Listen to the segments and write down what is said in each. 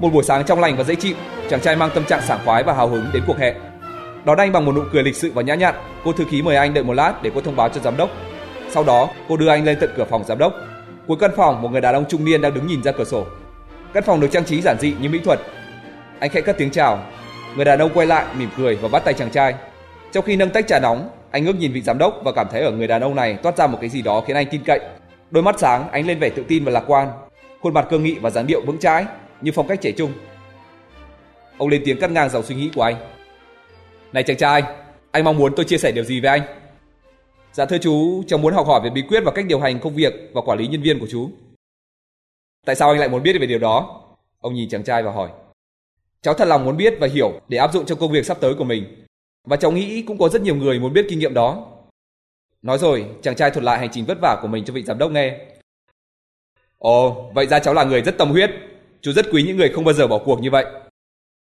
Một buổi sáng trong lành và dễ chịu, chàng trai mang tâm trạng sảng khoái và hào hứng đến cuộc hẹn. Đón anh bằng một nụ cười lịch sự và nhã nhặn, cô thư ký mời anh đợi một lát để cô thông báo cho giám đốc. Sau đó, cô đưa anh lên tận cửa phòng giám đốc. Cuối căn phòng, một người đàn ông trung niên đang đứng nhìn ra cửa sổ. Căn phòng được trang trí giản dị như mỹ thuật. Anh khẽ cất tiếng chào. Người đàn ông quay lại mỉm cười và bắt tay chàng trai. Trong khi nâng tách trà nóng, anh ngước nhìn vị giám đốc và cảm thấy ở người đàn ông này toát ra một cái gì đó khiến anh tin cậy. Đôi mắt sáng ánh lên vẻ tự tin và lạc quan, khuôn mặt cương nghị và dáng điệu vững chãi như phong cách trẻ trung. Ông lên tiếng cắt ngang dòng suy nghĩ của anh. Này chàng trai, anh mong muốn tôi chia sẻ điều gì với anh? Dạ thưa chú, cháu muốn học hỏi về bí quyết và cách điều hành công việc và quản lý nhân viên của chú. Tại sao anh lại muốn biết về điều đó? Ông nhìn chàng trai và hỏi. Cháu thật lòng muốn biết và hiểu để áp dụng trong công việc sắp tới của mình. Và cháu nghĩ cũng có rất nhiều người muốn biết kinh nghiệm đó. Nói rồi, chàng trai thuật lại hành trình vất vả của mình cho vị giám đốc nghe. Ồ, vậy ra cháu là người rất tâm huyết. Chú rất quý những người không bao giờ bỏ cuộc như vậy.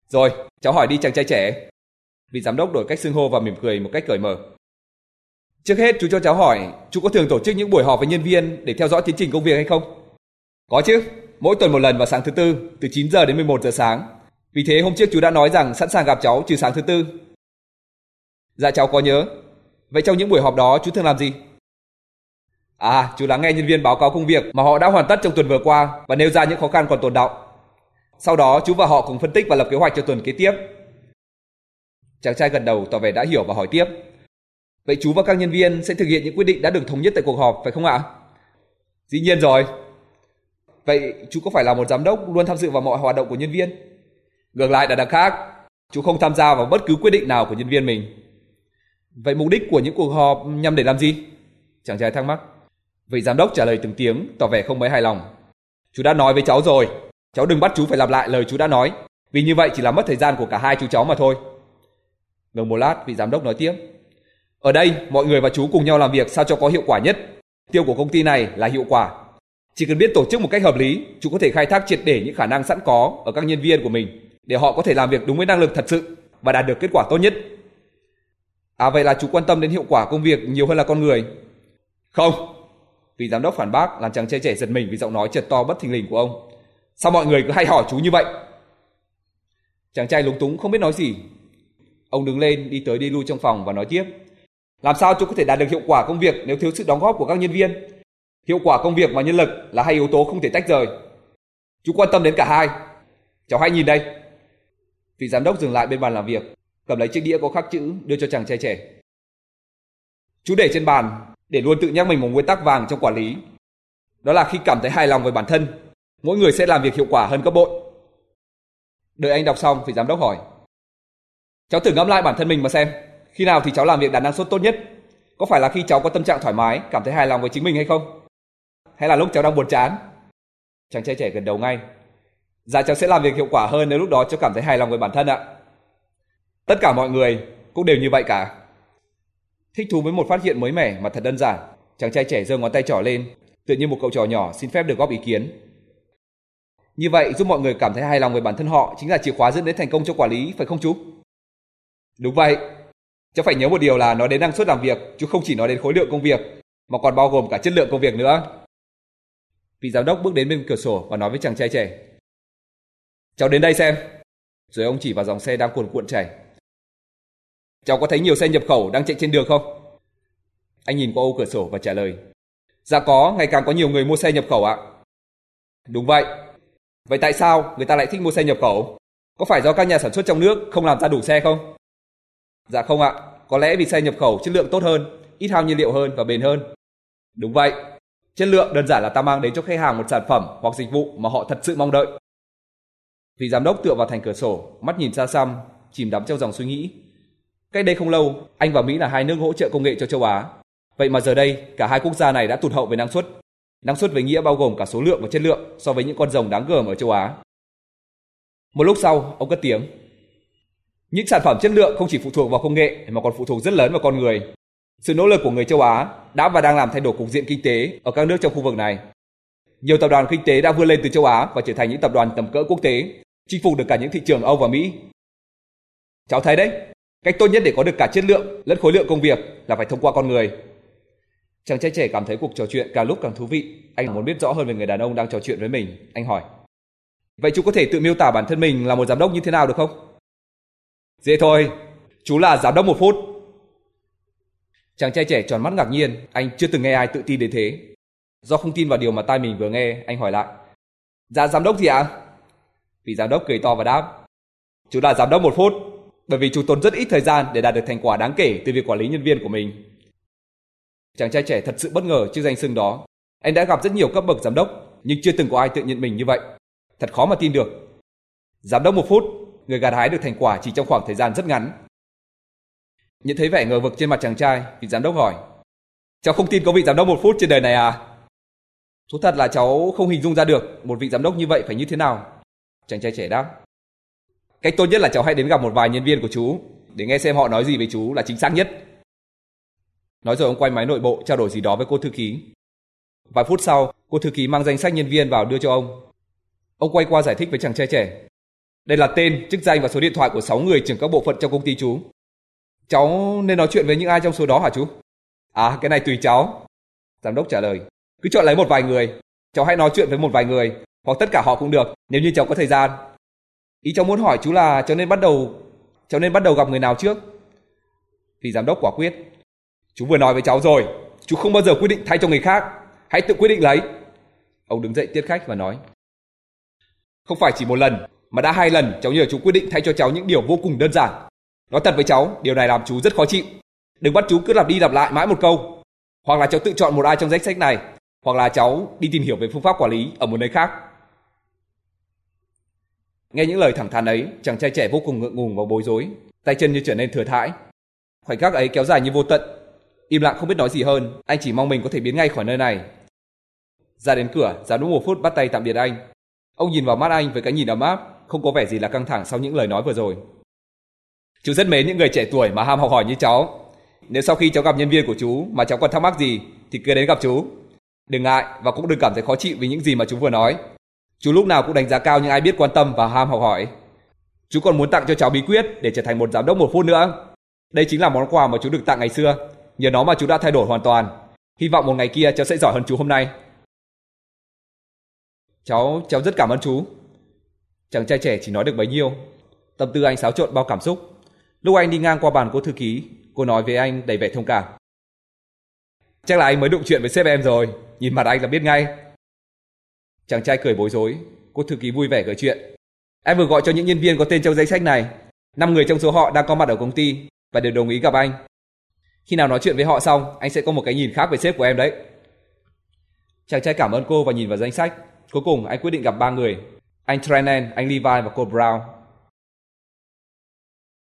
Rồi, cháu hỏi đi chàng trai trẻ. Vị giám đốc đổi cách xưng hô và mỉm cười một cách cởi mở. Trước hết chú cho cháu hỏi, chú có thường tổ chức những buổi họp với nhân viên để theo dõi tiến trình công việc hay không? Có chứ, mỗi tuần một lần vào sáng thứ tư, từ 9 giờ đến 11 giờ sáng. Vì thế hôm trước chú đã nói rằng sẵn sàng gặp cháu trừ sáng thứ tư. Dạ cháu có nhớ. Vậy trong những buổi họp đó chú thường làm gì? À, chú lắng nghe nhân viên báo cáo công việc mà họ đã hoàn tất trong tuần vừa qua và nêu ra những khó khăn còn tồn đọng. Sau đó chú và họ cùng phân tích và lập kế hoạch cho tuần kế tiếp. Chàng trai gần đầu tỏ vẻ đã hiểu và hỏi tiếp. Vậy chú và các nhân viên sẽ thực hiện những quyết định đã được thống nhất tại cuộc họp phải không ạ? Dĩ nhiên rồi. Vậy chú có phải là một giám đốc luôn tham dự vào mọi hoạt động của nhân viên? Ngược lại là đằng khác, chú không tham gia vào bất cứ quyết định nào của nhân viên mình. Vậy mục đích của những cuộc họp nhằm để làm gì? Chàng trai thắc mắc. Vị giám đốc trả lời từng tiếng, tỏ vẻ không mấy hài lòng. Chú đã nói với cháu rồi, cháu đừng bắt chú phải lặp lại lời chú đã nói, vì như vậy chỉ là mất thời gian của cả hai chú cháu mà thôi. Ngừng một lát, vị giám đốc nói tiếp. Ở đây, mọi người và chú cùng nhau làm việc sao cho có hiệu quả nhất. Tiêu của công ty này là hiệu quả. Chỉ cần biết tổ chức một cách hợp lý, chú có thể khai thác triệt để những khả năng sẵn có ở các nhân viên của mình để họ có thể làm việc đúng với năng lực thật sự và đạt được kết quả tốt nhất. À vậy là chú quan tâm đến hiệu quả công việc nhiều hơn là con người? Không. Vị giám đốc phản bác làm chàng trai trẻ giật mình vì giọng nói chợt to bất thình lình của ông. Sao mọi người cứ hay hỏi chú như vậy? Chàng trai lúng túng không biết nói gì. Ông đứng lên đi tới đi lui trong phòng và nói tiếp. Làm sao chú có thể đạt được hiệu quả công việc nếu thiếu sự đóng góp của các nhân viên? Hiệu quả công việc và nhân lực là hai yếu tố không thể tách rời. Chú quan tâm đến cả hai. Cháu hãy nhìn đây. Vị giám đốc dừng lại bên bàn làm việc, cầm lấy chiếc đĩa có khắc chữ đưa cho chàng trai trẻ. Chú để trên bàn để luôn tự nhắc mình một nguyên tắc vàng trong quản lý. Đó là khi cảm thấy hài lòng với bản thân, mỗi người sẽ làm việc hiệu quả hơn gấp bội. Đợi anh đọc xong, vị giám đốc hỏi. Cháu thử ngẫm lại bản thân mình mà xem, khi nào thì cháu làm việc đạt năng suất tốt nhất? Có phải là khi cháu có tâm trạng thoải mái, cảm thấy hài lòng với chính mình hay không? Hay là lúc cháu đang buồn chán? Chàng trai trẻ gần đầu ngay. Dạ cháu sẽ làm việc hiệu quả hơn nếu lúc đó cháu cảm thấy hài lòng với bản thân ạ. Tất cả mọi người cũng đều như vậy cả. Thích thú với một phát hiện mới mẻ mà thật đơn giản, chàng trai trẻ giơ ngón tay trỏ lên, tự như một cậu trò nhỏ xin phép được góp ý kiến. Như vậy giúp mọi người cảm thấy hài lòng về bản thân họ chính là chìa khóa dẫn đến thành công cho quản lý, phải không chú? Đúng vậy. Cháu phải nhớ một điều là nói đến năng suất làm việc, chú không chỉ nói đến khối lượng công việc, mà còn bao gồm cả chất lượng công việc nữa. Vị giám đốc bước đến bên cửa sổ và nói với chàng trai trẻ. Cháu đến đây xem. Rồi ông chỉ vào dòng xe đang cuồn cuộn chảy. Cháu có thấy nhiều xe nhập khẩu đang chạy trên đường không? Anh nhìn qua ô cửa sổ và trả lời. Dạ có, ngày càng có nhiều người mua xe nhập khẩu ạ. Đúng vậy. Vậy tại sao người ta lại thích mua xe nhập khẩu? Có phải do các nhà sản xuất trong nước không làm ra đủ xe không? Dạ không ạ, có lẽ vì xe nhập khẩu chất lượng tốt hơn, ít hao nhiên liệu hơn và bền hơn. Đúng vậy, chất lượng đơn giản là ta mang đến cho khách hàng một sản phẩm hoặc dịch vụ mà họ thật sự mong đợi. Vị giám đốc tựa vào thành cửa sổ, mắt nhìn xa xăm, chìm đắm trong dòng suy nghĩ. Cách đây không lâu, Anh và Mỹ là hai nước hỗ trợ công nghệ cho châu Á. Vậy mà giờ đây, cả hai quốc gia này đã tụt hậu về năng suất. Năng suất với nghĩa bao gồm cả số lượng và chất lượng so với những con rồng đáng gờm ở châu Á. Một lúc sau, ông cất tiếng. Những sản phẩm chất lượng không chỉ phụ thuộc vào công nghệ mà còn phụ thuộc rất lớn vào con người. Sự nỗ lực của người châu Á đã và đang làm thay đổi cục diện kinh tế ở các nước trong khu vực này. Nhiều tập đoàn kinh tế đã vươn lên từ châu Á và trở thành những tập đoàn tầm cỡ quốc tế, chinh phục được cả những thị trường Âu và Mỹ. Cháu thấy đấy, cách tốt nhất để có được cả chất lượng lẫn khối lượng công việc là phải thông qua con người. Chàng trai trẻ cảm thấy cuộc trò chuyện càng lúc càng thú vị. Anh muốn biết rõ hơn về người đàn ông đang trò chuyện với mình. Anh hỏi. Vậy chú có thể tự miêu tả bản thân mình là một giám đốc như thế nào được không? Dễ thôi, chú là giám đốc một phút. Chàng trai trẻ tròn mắt ngạc nhiên, anh chưa từng nghe ai tự tin đến thế. Do không tin vào điều mà tai mình vừa nghe, anh hỏi lại. Dạ giám đốc gì ạ? À? Vị giám đốc cười to và đáp. Chú là giám đốc một phút, bởi vì chú tốn rất ít thời gian để đạt được thành quả đáng kể từ việc quản lý nhân viên của mình. Chàng trai trẻ thật sự bất ngờ trước danh xưng đó. Anh đã gặp rất nhiều cấp bậc giám đốc, nhưng chưa từng có ai tự nhận mình như vậy. Thật khó mà tin được. Giám đốc một phút, người gặt hái được thành quả chỉ trong khoảng thời gian rất ngắn. Nhận thấy vẻ ngờ vực trên mặt chàng trai, vị giám đốc hỏi. Cháu không tin có vị giám đốc một phút trên đời này à? Thú thật là cháu không hình dung ra được một vị giám đốc như vậy phải như thế nào. Chàng trai trẻ đáp. Cách tốt nhất là cháu hãy đến gặp một vài nhân viên của chú để nghe xem họ nói gì về chú là chính xác nhất. Nói rồi ông quay máy nội bộ trao đổi gì đó với cô thư ký. Vài phút sau, cô thư ký mang danh sách nhân viên vào đưa cho ông. Ông quay qua giải thích với chàng trai trẻ. Đây là tên, chức danh và số điện thoại của 6 người trưởng các bộ phận trong công ty chú. Cháu nên nói chuyện với những ai trong số đó hả chú? À, cái này tùy cháu. Giám đốc trả lời. Cứ chọn lấy một vài người. Cháu hãy nói chuyện với một vài người, hoặc tất cả họ cũng được, nếu như cháu có thời gian. Ý cháu muốn hỏi chú là cháu nên bắt đầu cháu nên bắt đầu gặp người nào trước? thì giám đốc quả quyết. Chú vừa nói với cháu rồi, chú không bao giờ quyết định thay cho người khác, hãy tự quyết định lấy. Ông đứng dậy tiếp khách và nói. Không phải chỉ một lần, mà đã hai lần cháu nhờ chú quyết định thay cho cháu những điều vô cùng đơn giản. Nói thật với cháu, điều này làm chú rất khó chịu. Đừng bắt chú cứ lặp đi lặp lại mãi một câu. Hoặc là cháu tự chọn một ai trong danh sách này, hoặc là cháu đi tìm hiểu về phương pháp quản lý ở một nơi khác. Nghe những lời thẳng thắn ấy, chàng trai trẻ vô cùng ngượng ngùng và bối rối, tay chân như trở nên thừa thãi. Khoảnh khắc ấy kéo dài như vô tận. Im lặng không biết nói gì hơn, anh chỉ mong mình có thể biến ngay khỏi nơi này. Ra đến cửa, giám đốc một phút bắt tay tạm biệt anh. Ông nhìn vào mắt anh với cái nhìn ấm áp, không có vẻ gì là căng thẳng sau những lời nói vừa rồi. Chú rất mến những người trẻ tuổi mà ham học hỏi như cháu. Nếu sau khi cháu gặp nhân viên của chú mà cháu còn thắc mắc gì thì cứ đến gặp chú. Đừng ngại và cũng đừng cảm thấy khó chịu vì những gì mà chú vừa nói. Chú lúc nào cũng đánh giá cao những ai biết quan tâm và ham học hỏi. Chú còn muốn tặng cho cháu bí quyết để trở thành một giám đốc một phút nữa. Đây chính là món quà mà chú được tặng ngày xưa. Nhờ nó mà chú đã thay đổi hoàn toàn. Hy vọng một ngày kia cháu sẽ giỏi hơn chú hôm nay. Cháu, cháu rất cảm ơn chú. Chàng trai trẻ chỉ nói được bấy nhiêu. Tâm tư anh xáo trộn bao cảm xúc. Lúc anh đi ngang qua bàn cô thư ký, cô nói với anh đầy vẻ thông cảm. Chắc là anh mới đụng chuyện với sếp em rồi, nhìn mặt anh là biết ngay. Chàng trai cười bối rối, cô thư ký vui vẻ gợi chuyện. Em vừa gọi cho những nhân viên có tên trong danh sách này. Năm người trong số họ đang có mặt ở công ty và đều đồng ý gặp anh. Khi nào nói chuyện với họ xong, anh sẽ có một cái nhìn khác về sếp của em đấy. Chàng trai cảm ơn cô và nhìn vào danh sách. Cuối cùng anh quyết định gặp ba người. Anh Trenan, anh Levi và cô Brown.